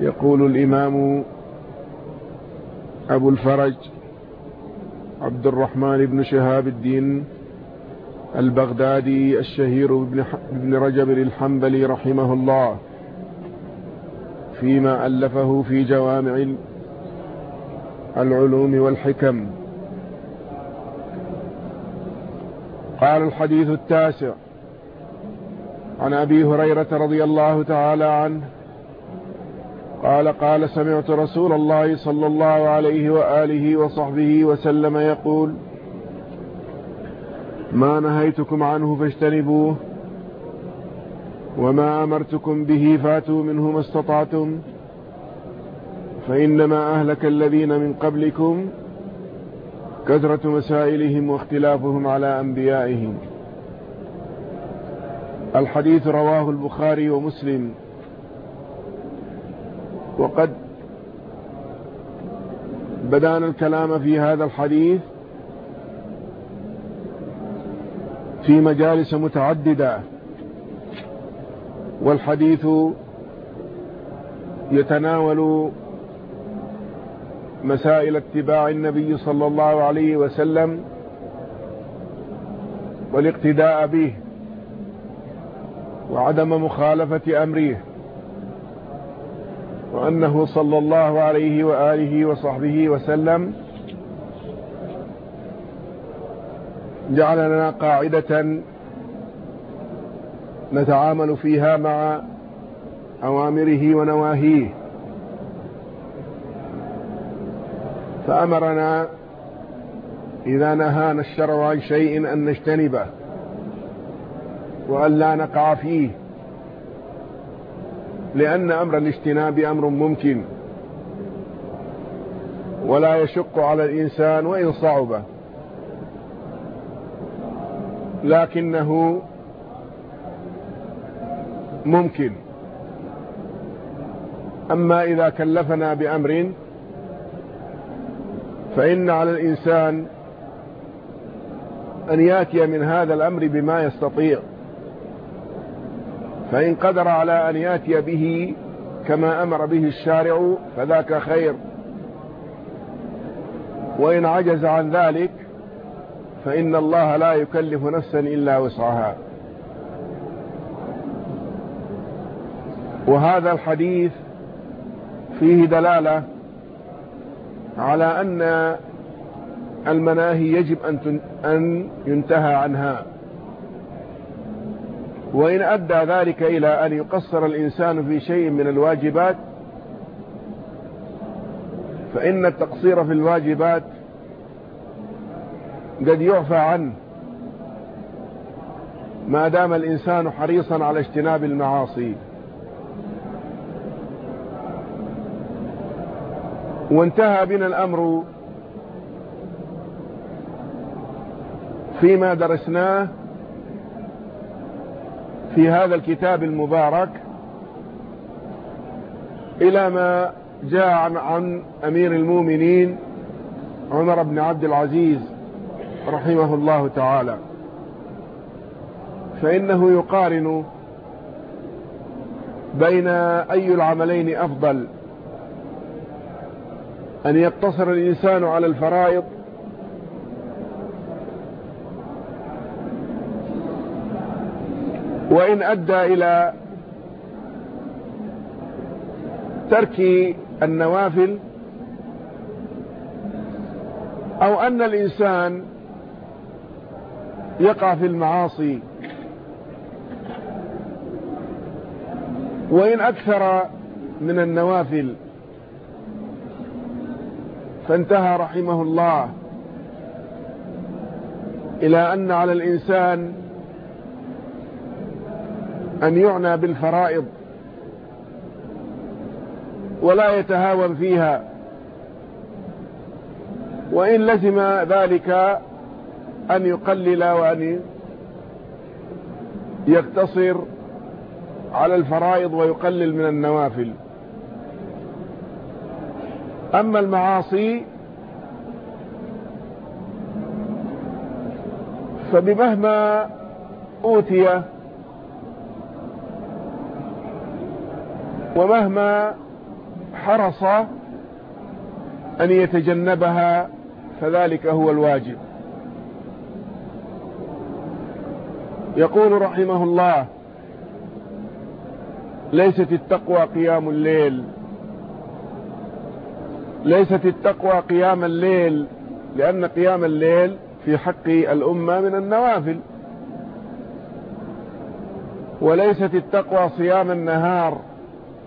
يقول الإمام أبو الفرج عبد الرحمن بن شهاب الدين البغدادي الشهير بن رجب الحنبلي رحمه الله فيما ألفه في جوامع العلوم والحكم. قال الحديث التاسع عن أبي هريرة رضي الله تعالى عنه قال قال سمعت رسول الله صلى الله عليه وآله وصحبه وسلم يقول ما نهيتكم عنه فاجتنبوه وما أمرتكم به فاتوا منه ما استطعتم فإنما أهلك الذين من قبلكم كثرة مسائلهم واختلافهم على أنبيائهم. الحديث رواه البخاري ومسلم. وقد بدأنا الكلام في هذا الحديث في مجالس متعددة والحديث يتناول مسائل اتباع النبي صلى الله عليه وسلم والاقتداء به وعدم مخالفة أمره. وأنه صلى الله عليه وآله وصحبه وسلم جعل لنا قاعدة نتعامل فيها مع أوامره ونواهيه. فأمرنا إذا نهانا الشرع عن شيء أن نجتنبه وأن لا نقع فيه. لأن أمر الاجتناب أمر ممكن ولا يشق على الإنسان وإن صعب. لكنه ممكن. أما إذا كلفنا بأمر فإن على الإنسان أن يأتي من هذا الأمر بما يستطيع. فإن قدر على أن يأتي به كما أمر به الشارع فذاك خير. وإن عجز عن ذلك فإن الله لا يكلف نفسا إلا وسعها. وهذا الحديث فيه دلالة على أن المناهي يجب أن ينتهى عنها. وإن أدى ذلك إلى أن يقصر الإنسان في شيء من الواجبات فإن التقصير في الواجبات قد يعفى عنه ما دام الإنسان حريصا على اجتناب المعاصي. وانتهى بنا الأمر فيما درسناه في هذا الكتاب المبارك إلى ما جاء عن, أمير المؤمنين عمر بن عبد العزيز رحمه الله تعالى. فإنه يقارن بين أي العملين أفضل أن يقتصر الإنسان على الفرائض وإن أدى إلى ترك النوافل أو أن الإنسان يقع في المعاصي. وإن أكثر من النوافل. فانتهى رحمه الله إلى أن على الإنسان أن يعنى بالفرائض ولا يتهاون فيها وإن لزم ذلك أن يقلل وأن يقتصر على الفرائض ويقلل من النوافل. أما المعاصي فبمهما أوتي ومهما حرص أن يتجنبها فذلك هو الواجب. يقول رحمه الله ليست التقوى قيام الليل. ليست التقوى قيام الليل لأن قيام الليل في حق الأمة من النوافل. وليست التقوى صيام النهار.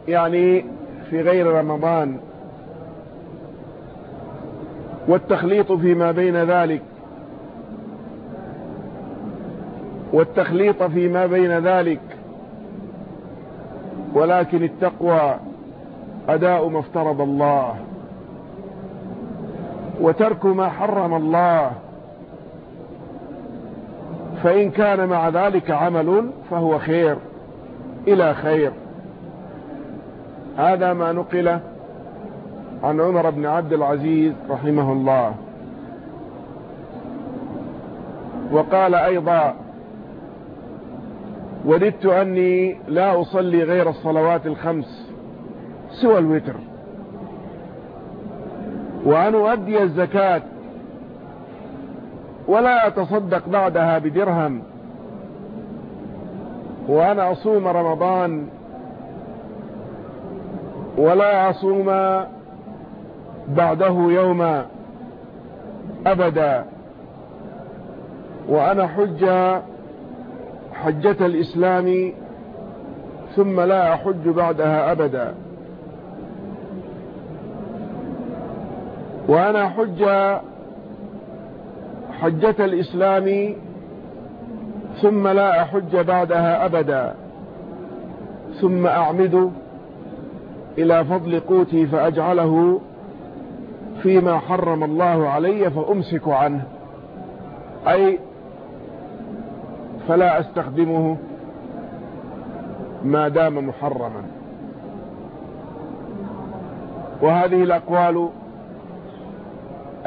يعني في غير رمضان. والتخليط فيما بين ذلك. والتخليط فيما بين ذلك. ولكن التقوى أداء ما افترض الله. وترك ما حرم الله. فإن كان مع ذلك عمل فهو خير. إلى خير. هذا ما نقل عن عمر بن عبد العزيز رحمه الله. وقال أيضا وددت أني لا أصلي غير الصلوات الخمس سوى الوتر. وأن أؤدي الزكاة ولا أتصدق بعدها بدرهم. وأنا أصوم رمضان ولا أصوم بعده يوما أبدا. وأنا حج حجة الإسلام ثم لا أحج بعدها أبدا. وأنا حج حجة الإسلام ثم لا أحج بعدها أبدا. ثم أعمد إلى فضل قوتي فأجعله فيما حرم الله علي فأمسك عنه. أي فلا أستخدمه ما دام محرما. وهذه الأقوال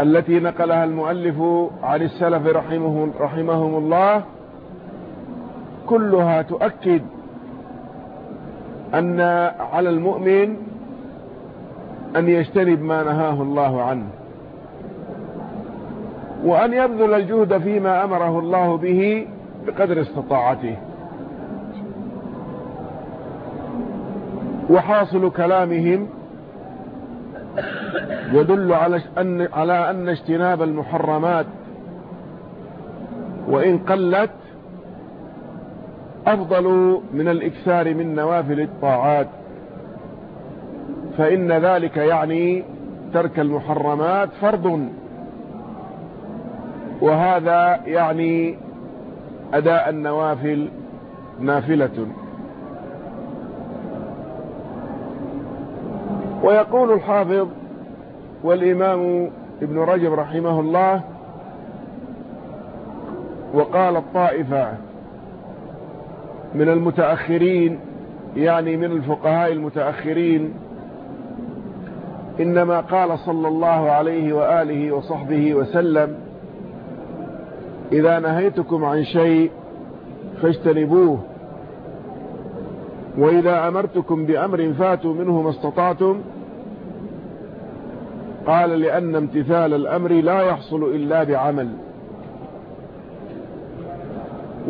التي نقلها المؤلف عن السلف رحمه رحمهم الله كلها تؤكد أن على المؤمن أن يجتنب ما نهاه الله عنه وأن يبذل الجهد فيما أمره الله به بقدر استطاعته. وحاصل كلامهم يدل على أن, على أن اجتناب المحرمات وإن قلت أفضل من الإكثار من نوافل الطاعات فإن ذلك يعني ترك المحرمات فرض وهذا يعني أداء النوافل نافلة. ويقول الحافظ والإمام ابن رجب رحمه الله وقال الطائفة من المتأخرين يعني من الفقهاء المتأخرين. إنما قال صلى الله عليه وآله وصحبه وسلم إذا نهيتكم عن شيء فاجتنبوه وإذا أمرتكم بأمر فاتوا منه ما استطعتم قال لأن امتثال الأمر لا يحصل إلا بعمل.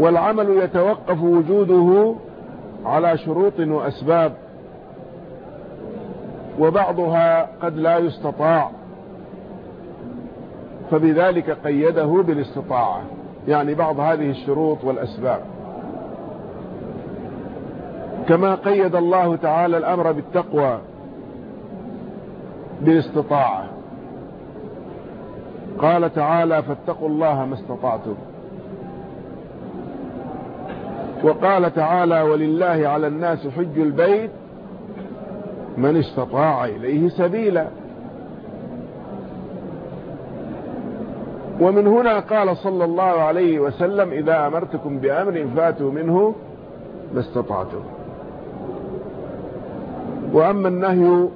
والعمل يتوقف وجوده على شروط وأسباب وبعضها قد لا يستطاع فبذلك قيده بالاستطاعة. يعني بعض هذه الشروط والأسباب. كما قيد الله تعالى الأمر بالتقوى بالاستطاعة. قال تعالى فاتقوا الله ما استطعتم. وقال تعالى ولله على الناس حج البيت من استطاع إليه سبيلا. ومن هنا قال صلى الله عليه وسلم إذا أمرتكم بأمر فاتوا منه ما استطعتم. وأما النهي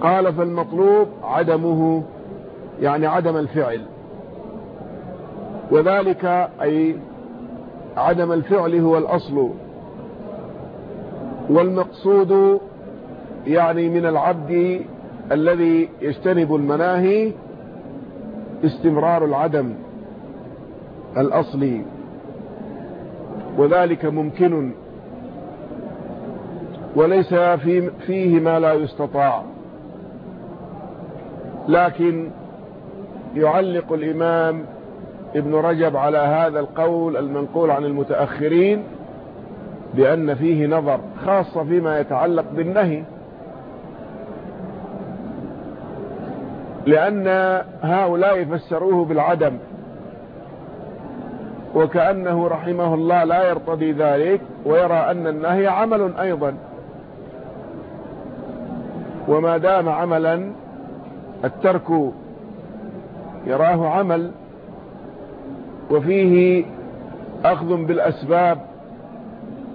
قال فالمطلوب عدمه يعني عدم الفعل. وذلك أي عدم الفعل هو الأصل. والمقصود يعني من العبد الذي يجتنب المناهي استمرار العدم الأصلي. وذلك ممكن. وليس فيه ما لا يستطاع. لكن يعلق الإمام ابن رجب على هذا القول المنقول عن المتأخرين بأن فيه نظر خاصة فيما يتعلق بالنهي. لأن هؤلاء فسروه بالعدم وكأنه رحمه الله لا يرتضي ذلك ويرى أن النهي عمل أيضا. وما دام عملا الترك يراه عمل. وفيه أخذ بالأسباب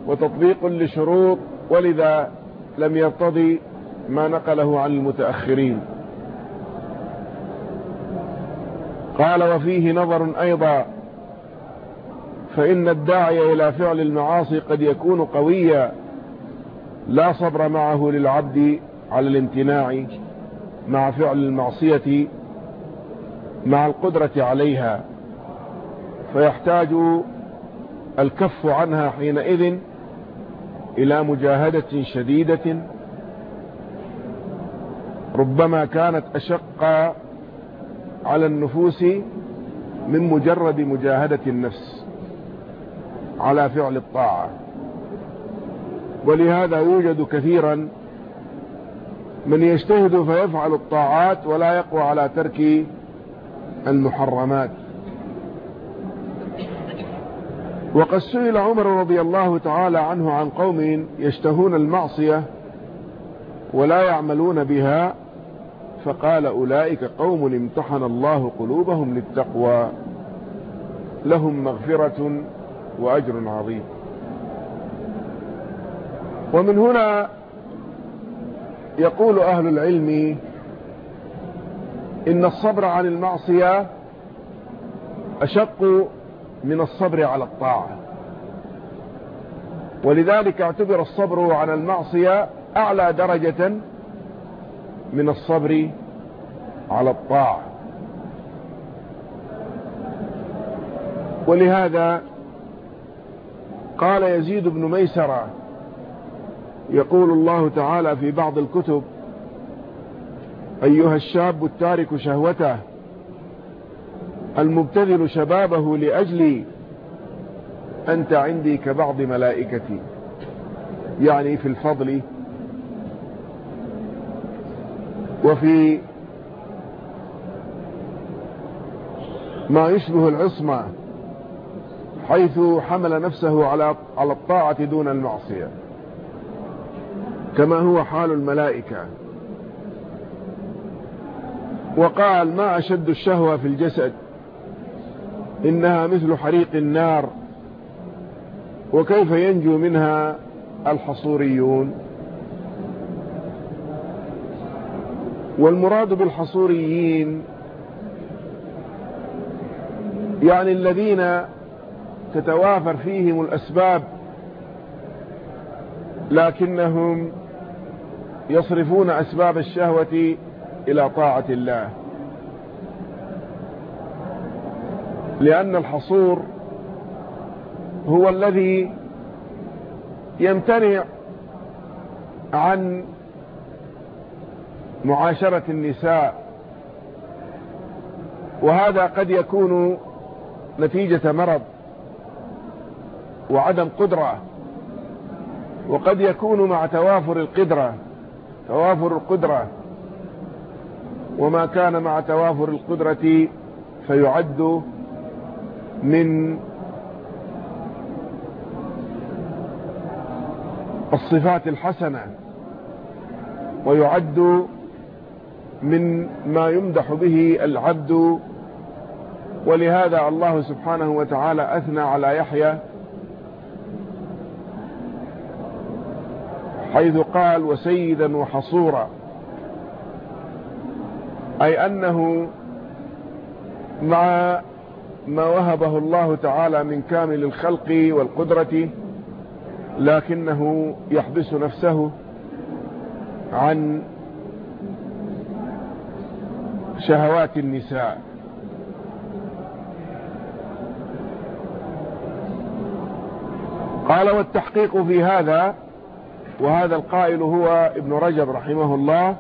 وتطبيق لشروط ولذا لم يرتضي ما نقله عن المتأخرين. قال وفيه نظر أيضا فإن الداعي إلى فعل المعاصي قد يكون قويا لا صبر معه للعبد على الامتناع مع فعل المعصية مع القدرة عليها. فيحتاج الكف عنها حينئذ إلى مجاهدة شديدة ربما كانت أشق على النفوس من مجرد مجاهدة النفس على فعل الطاعة. ولهذا يوجد كثيرا من يجتهد فيفعل الطاعات ولا يقوى على ترك المحرمات. وقد سئل عمر رضي الله تعالى عنه عن قوم يشتهون المعصية ولا يعملون بها فقال أولئك قوم امتحن الله قلوبهم للتقوى لهم مغفرة وأجر عظيم. ومن هنا يقول أهل العلم إن الصبر عن المعصية أشق من الصبر على الطاعة. ولذلك اعتبر الصبر عن المعصية أعلى درجة من الصبر على الطاعة. ولهذا قال يزيد بن ميسرة يقول الله تعالى في بعض الكتب أيها الشاب التارك شهوته المبتذل شبابه لأجلي أنت عندي كبعض ملائكتي. يعني في الفضل وفي ما يشبه العصمة حيث حمل نفسه على على الطاعة دون المعصية. كما هو حال الملائكة. وقال ما أشد الشهوة في الجسد إنها مثل حريق النار. وكيف ينجو منها الحصوريون؟ والمراد بالحصوريين يعني الذين تتوافر فيهم الأسباب لكنهم يصرفون أسباب الشهوة إلى طاعة الله. لأن الحصور هو الذي يمتنع عن معاشرة النساء وهذا قد يكون نتيجة مرض وعدم قدرة وقد يكون مع توافر القدرة توافر القدرة وما كان مع توافر القدرة فيعد من الصفات الحسنة ويعد من ما يمدح به العبد ولهذا الله سبحانه وتعالى أثنى على يحيى حيث قال وسيدا وحصورا أي أنه مع ما وهبه الله تعالى من كامل الخلق والقدرة لكنه يحبس نفسه عن شهوات النساء. قال والتحقيق في هذا وهذا القائل هو ابن رجب رحمه الله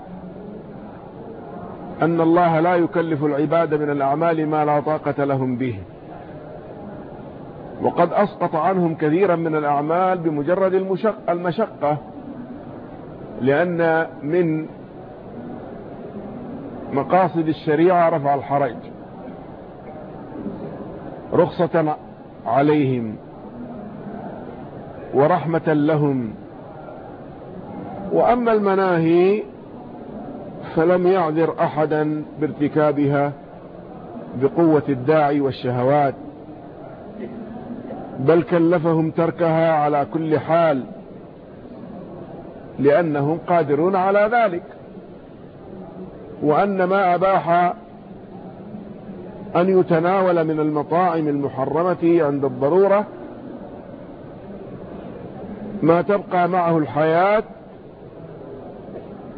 أن الله لا يكلف العباد من الأعمال ما لا طاقة لهم به. وقد أسقط عنهم كثيرا من الأعمال بمجرد المشقة لأن من مقاصد الشريعة رفع الحرج. رخصة عليهم ورحمة لهم. وأما المناهي فلم يعذر أحدا بارتكابها بقوة الداعي والشهوات بل كلفهم تركها على كل حال لأنهم قادرون على ذلك وأن ما أباح أن يتناول من المطاعم المحرمة عند الضرورة ما تبقى معه الحياة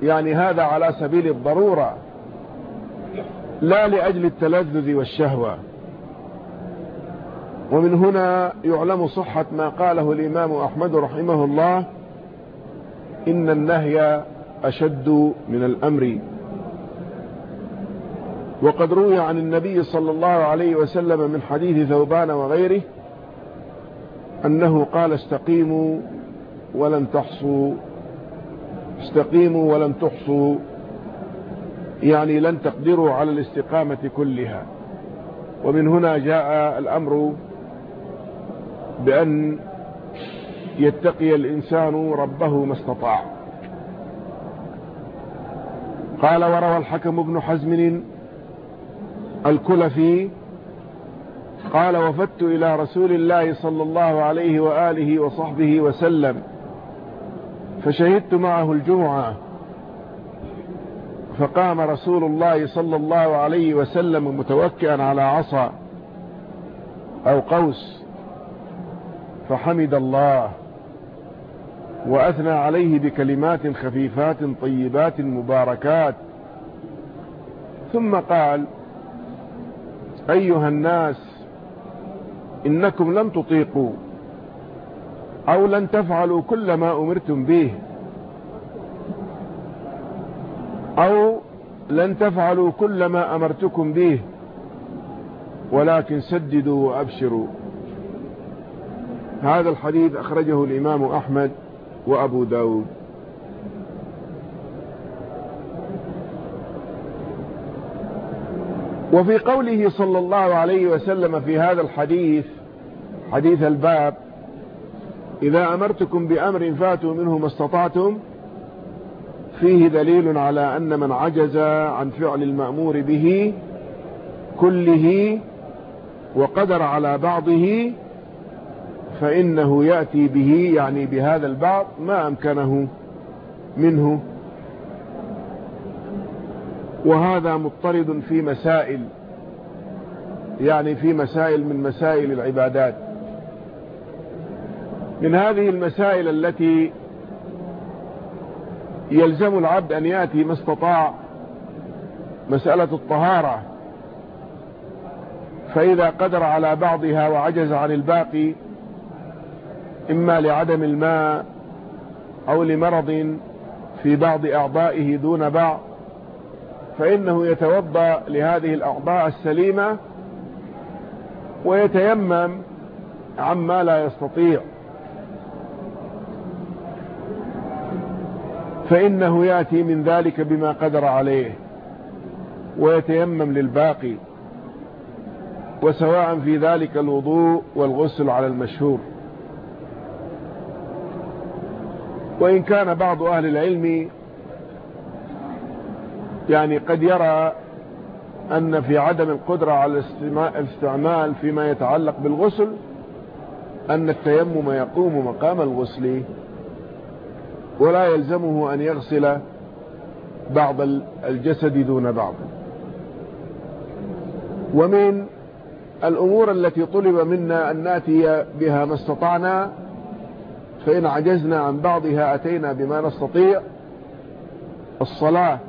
يعني هذا على سبيل الضرورة لا لأجل التلذذ والشهوة. ومن هنا يعلم صحة ما قاله الإمام أحمد رحمه الله إن النهي أشد من الأمر. وقد روي عن النبي صلى الله عليه وسلم من حديث ثوبان وغيره أنه قال استقيموا ولن تحصوا. استقيموا ولن تحصوا يعني لن تقدروا على الاستقامة كلها. ومن هنا جاء الأمر بأن يتقي الإنسان ربه ما استطاع. قال وروى الحكم بن حزم الكلفي قال وفدت إلى رسول الله صلى الله عليه وآله وصحبه وسلم فشهدت معه الجمعة فقام رسول الله صلى الله عليه وسلم متوكئا على عصا أو قوس فحمد الله وأثنى عليه بكلمات خفيفات طيبات مباركات. ثم قال أيها الناس إنكم لم تطيقوا. أو لن تفعلوا كل ما أمرتم به. أو لن تفعلوا كل ما أمرتكم به. ولكن سددوا وأبشروا. هذا الحديث أخرجه الإمام أحمد وأبو داود. وفي قوله صلى الله عليه وسلم في هذا الحديث حديث الباب إذا أمرتكم بأمر فاتوا منه ما استطعتم فيه دليل على أن من عجز عن فعل المأمور به كله وقدر على بعضه فإنه يأتي به يعني بهذا البعض ما أمكنه منه. وهذا مضطرد في مسائل يعني في مسائل من مسائل العبادات. من هذه المسائل التي يلزم العبد أن يأتي ما استطاع مسألة الطهارة فإذا قدر على بعضها وعجز عن الباقي إما لعدم الماء أو لمرض في بعض أعضائه دون بعض فإنه يتوضأ لهذه الأعضاء السليمة ويتيمم عما لا يستطيع. فإنه يأتي من ذلك بما قدر عليه ويتيمم للباقي وسواء في ذلك الوضوء والغسل على المشهور. وإن كان بعض أهل العلم يعني قد يرى أن في عدم القدرة على الاستعمال فيما يتعلق بالغسل أن التيمم يقوم مقام الغسل ولا يلزمه أن يغسل بعض الجسد دون بعض. ومن الأمور التي طلب منا أن نأتي بها ما استطعنا فإن عجزنا عن بعضها أتينا بما نستطيع. الصلاة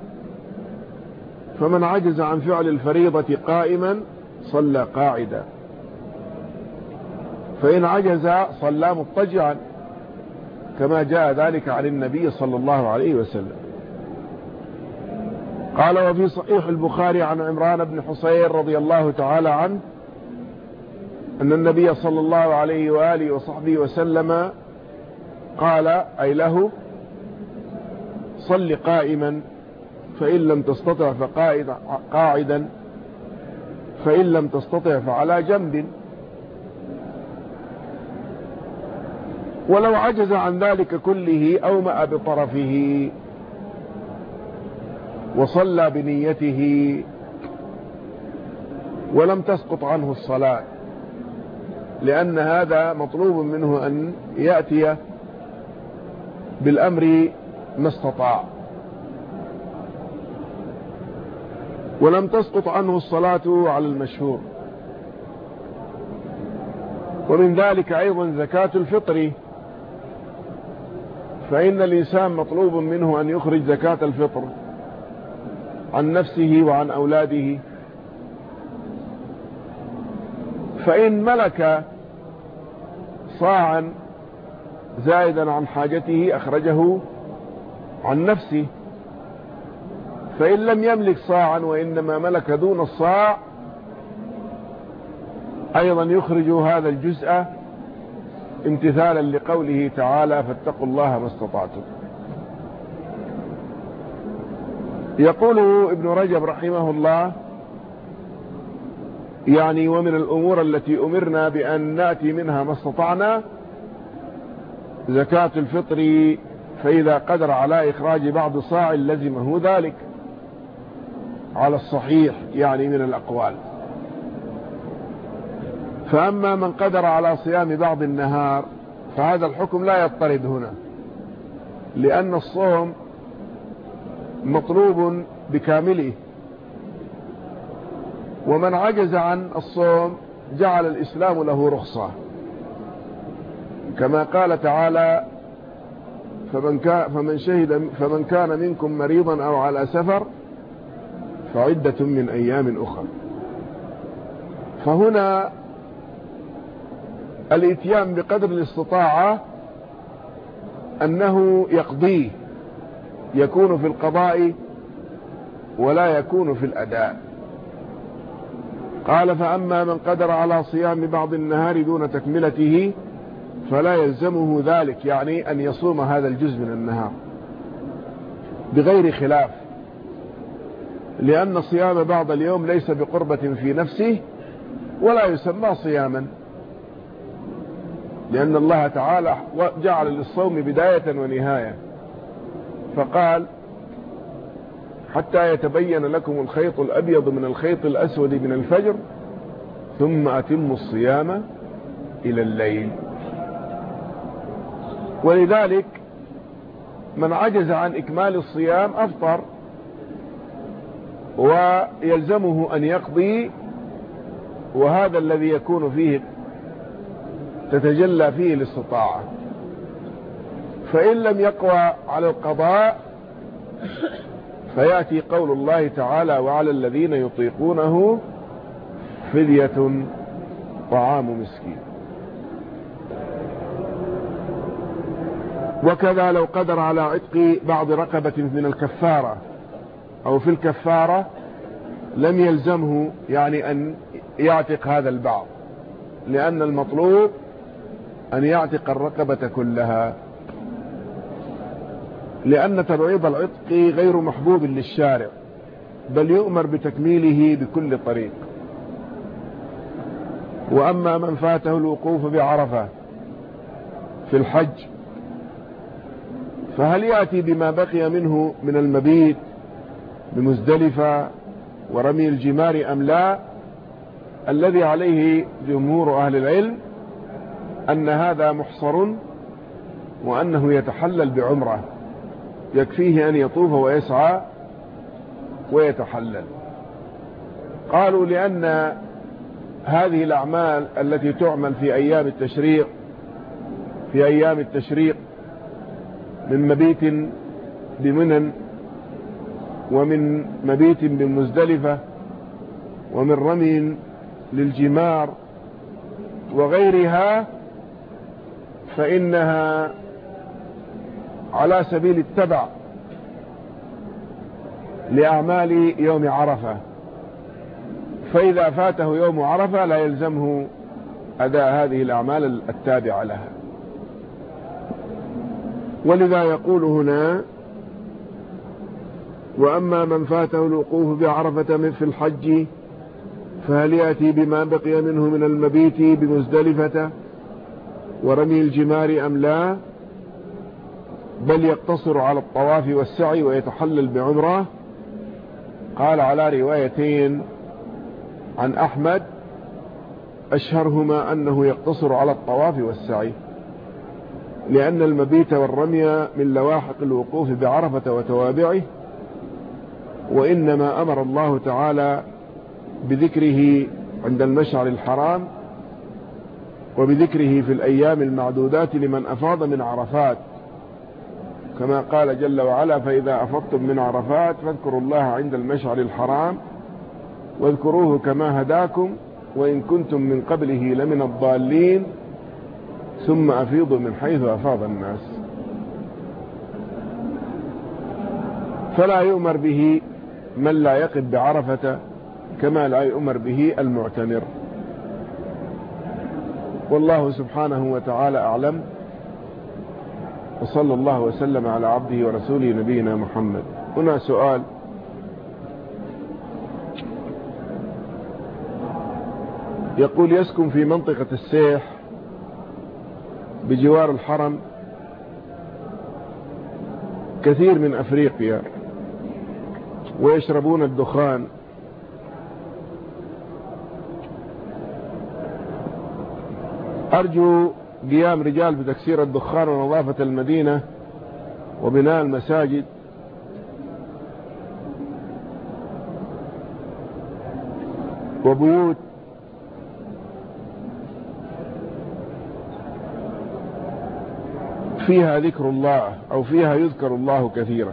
فمن عجز عن فعل الفريضة قائما صلى قاعدا. فإن عجز صلى مضطجعا. كما جاء ذلك عن النبي صلى الله عليه وسلم. قال وفي صحيح البخاري عن عمران بن حسين رضي الله تعالى عنه أن النبي صلى الله عليه وآله وصحبه وسلم قال أي له صل قائما فإن لم تستطع فقاعدا فإن لم تستطع فعلى جنب ولو عجز عن ذلك كله أومأ بطرفه وصلى بنيته ولم تسقط عنه الصلاة لأن هذا مطلوب منه أن يأتي بالأمر ما استطاع. ولم تسقط عنه الصلاة على المشهور. ومن ذلك أيضا زكاة الفطر. فإن الإنسان مطلوب منه أن يخرج زكاة الفطر عن نفسه وعن أولاده. فإن ملك صاعا زائدا عن حاجته أخرجه عن نفسه. فإن لم يملك صاعا وإنما ملك دون الصاع أيضا يخرج هذا الجزء امتثالا لقوله تعالى فاتقوا الله ما استطعتم. يقول ابن رجب رحمه الله يعني ومن الأمور التي أمرنا بأن نأتي منها ما استطعنا زكاة الفطر فإذا قدر على إخراج بعض صاع لزمه ذلك. على الصحيح يعني من الأقوال. فأما من قدر على صيام بعض النهار فهذا الحكم لا يضطرد هنا لأن الصوم مطلوب بكامله. ومن عجز عن الصوم جعل الإسلام له رخصة. كما قال تعالى فمن كان, فمن شهد فمن كان منكم مريضا أو على سفر فعدة من أيام أخرى فهنا الإتيان بقدر الاستطاعة أنه يقضيه يكون في القضاء ولا يكون في الأداء. قال فأما من قدر على صيام بعض النهار دون تكملته فلا يلزمه ذلك يعني أن يصوم هذا الجزء من النهار. بغير خلاف لأن صيام بعض اليوم ليس بقربة في نفسه ولا يسمى صياما. لأن الله تعالى جعل للصوم بداية ونهاية. فقال حتى يتبين لكم الخيط الأبيض من الخيط الأسود من الفجر ثم أتموا الصيام إلى الليل. ولذلك من عجز عن إكمال الصيام أفطر ويلزمه أن يقضي وهذا الذي يكون فيه تتجلى فيه الاستطاعة فإن لم يقوى على القضاء فيأتي قول الله تعالى وعلى الذين يطيقونه فدية طعام مسكين. وكذا لو قدر على عتق بعض رقبة من الكفارة أو في الكفارة لم يلزمه يعني أن يعتق هذا البعض لأن المطلوب أن يعتق الرقبة كلها. لأن تبعيض العتق غير محبوب للشارع بل يؤمر بتكميله بكل طريق. وأما من فاته الوقوف بعرفة في الحج فهل يأتي بما بقي منه من المبيت بمزدلفة ورمي الجمار أم لا؟ الذي عليه جمهور أهل العلم أن هذا محصر وأنه يتحلل بعمرة يكفيه أن يطوف ويسعى ويتحلل. قالوا لأن هذه الأعمال التي تعمل في أيام التشريق في أيام التشريق من مبيت بمنن ومن مبيت بمزدلفة ومن رمي للجمار وغيرها فإنها على سبيل التبع لأعمال يوم عرفة. فإذا فاته يوم عرفة لا يلزمه أداء هذه الأعمال التابعة لها. ولذا يقول هنا وأما من فاته الوقوف بعرفة في الحج فهل يأتي بما بقي منه من المبيت بمزدلفة ورمي الجمار أم لا بل يقتصر على الطواف والسعي ويتحلل بعمرة. قال على روايتين عن أحمد أشهرهما أنه يقتصر على الطواف والسعي لأن المبيت والرمي من لواحق الوقوف بعرفة وتوابعه وإنما أمر الله تعالى بذكره عند المشعر الحرام. وبذكره في الأيام المعدودات لمن أفاض من عرفات. كما قال جل وعلا فإذا أفضتم من عرفات فاذكروا الله عند المشعر الحرام واذكروه كما هداكم وإن كنتم من قبله لمن الضالين ثم أفيضوا من حيث أفاض الناس. فلا يؤمر به من لا يقف بعرفة كما لا يؤمر به المعتمر. والله سبحانه وتعالى أعلم. وصلى الله وسلم على عبده ورسوله نبينا محمد. هنا سؤال. يقول يسكن في منطقة السيح بجوار الحرم كثير من أفريقيا ويشربون الدخان أرجو قيام رجال بتكسير الدخان ونظافة المدينة وبناء المساجد. وبيوت. فيها ذكر الله أو فيها يذكر الله كثيرا.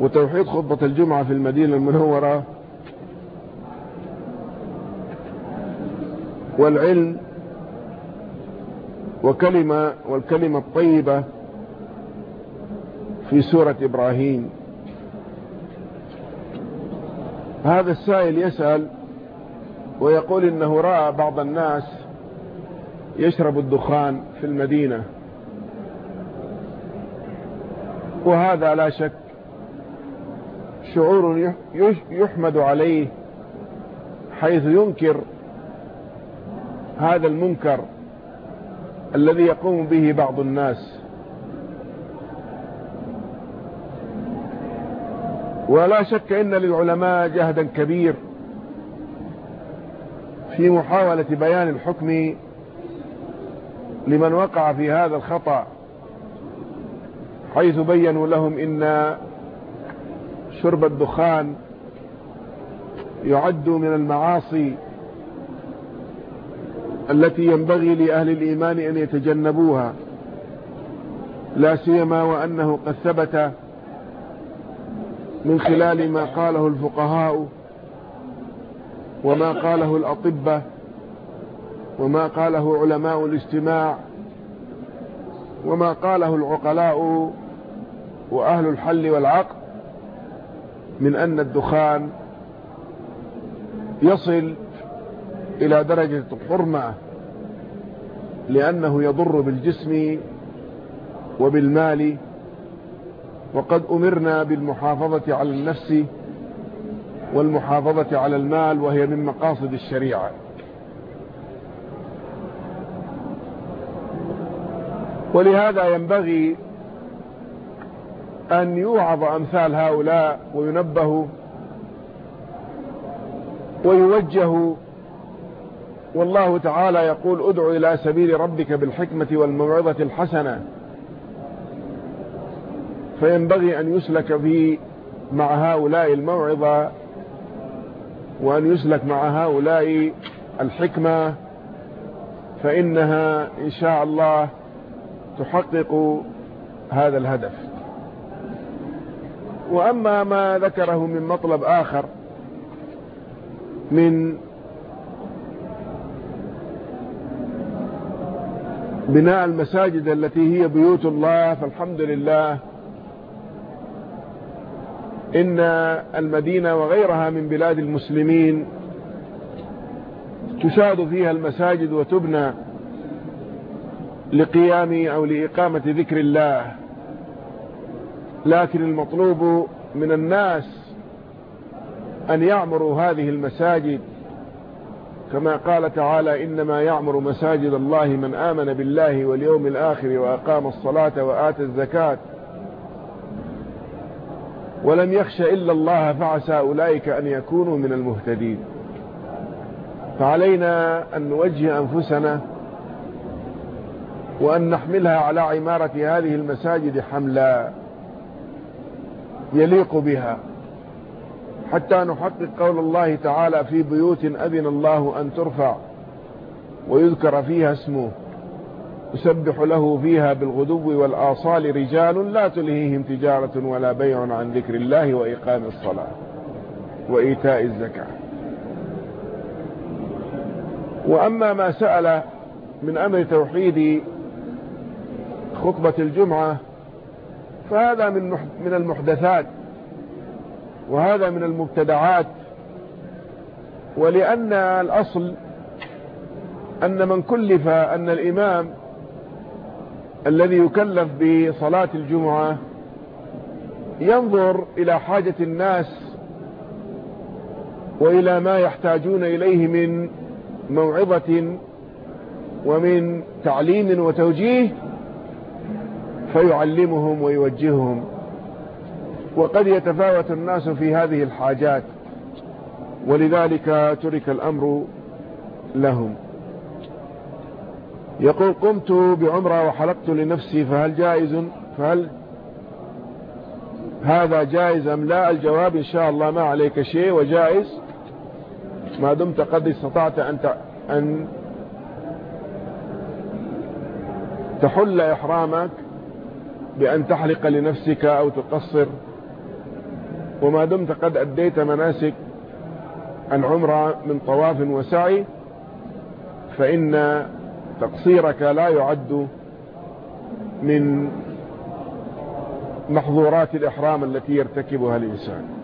وتوحيد خطبة الجمعة في المدينة المنورة. والعلم وكلمة والكلمة الطيبة في سورة إبراهيم. هذا السائل يسأل ويقول إنه رأى بعض الناس يشرب الدخان في المدينة. وهذا لا شك شعور يحمد عليه حيث ينكر هذا المنكر. الذي يقوم به بعض الناس. ولا شك إن للعلماء جهدا كبير في محاولة بيان الحكم لمن وقع في هذا الخطأ حيث بينوا لهم إن شرب الدخان يعد من المعاصي التي ينبغي لأهل الإيمان أن يتجنبوها لا سيما وأنه قد ثبت من خلال ما قاله الفقهاء وما قاله الأطباء وما قاله علماء الاجتماع وما قاله العقلاء وأهل الحل والعقد من أن الدخان يصل إلى درجة الحرمة لأنه يضر بالجسم وبالمال وقد أمرنا بالمحافظة على النفس والمحافظة على المال وهي من مقاصد الشريعة. ولهذا ينبغي أن يوعظ أمثال هؤلاء وينبهوا ويوجهوا والله تعالى يقول ادع إلى سبيل ربك بالحكمة والموعظة الحسنة. فينبغي أن يسلك في مع هؤلاء الموعظة وأن يسلك مع هؤلاء الحكمة فإنها إن شاء الله تحقق هذا الهدف. وأما ما ذكره من مطلب آخر من بناء المساجد التي هي بيوت الله فالحمد لله. إن المدينة وغيرها من بلاد المسلمين تشاد فيها المساجد وتبنى لقيام أو لإقامة ذكر الله. لكن المطلوب من الناس أن يعمروا هذه المساجد كما قال تعالى إنما يعمر مساجد الله من آمن بالله واليوم الآخر وأقام الصلاة وآتى الزكاة. ولم يخش إلا الله فعسى أولئك أن يكونوا من المهتدين. فعلينا أن نوجه أنفسنا وأن نحملها على عمارة هذه المساجد حملا يليق بها. حتى نحقق قول الله تعالى في بيوت أذن الله أن ترفع ويذكر فيها اسمه. يسبح له فيها بالغدو والآصال رجال لا تلهيهم تجارة ولا بيع عن ذكر الله وإقام الصلاة وإيتاء الزكاة. وأما ما سأل من أمر توحيد خطبة الجمعة فهذا من من المحدثات وهذا من المبتدعات. ولأن الأصل أن من كلف أن الإمام الذي يكلف بصلاة الجمعة ينظر إلى حاجة الناس وإلى ما يحتاجون إليه من موعظة ومن تعليم وتوجيه فيعلمهم ويوجههم. وقد يتفاوت الناس في هذه الحاجات ولذلك ترك الأمر لهم. يقول قمت بعمرة وحلقت لنفسي فهل جائز؟ فهل هذا جائز أم لا؟ الجواب إن شاء الله ما عليك شيء وجائز. ما دمت قد استطعت أن أن تحل إحرامك بأن تحلق لنفسك أو تقصر وما دمت قد أديت مناسك العمرة من طواف وسعي فإن تقصيرك لا يعد من محظورات الإحرام التي يرتكبها الإنسان.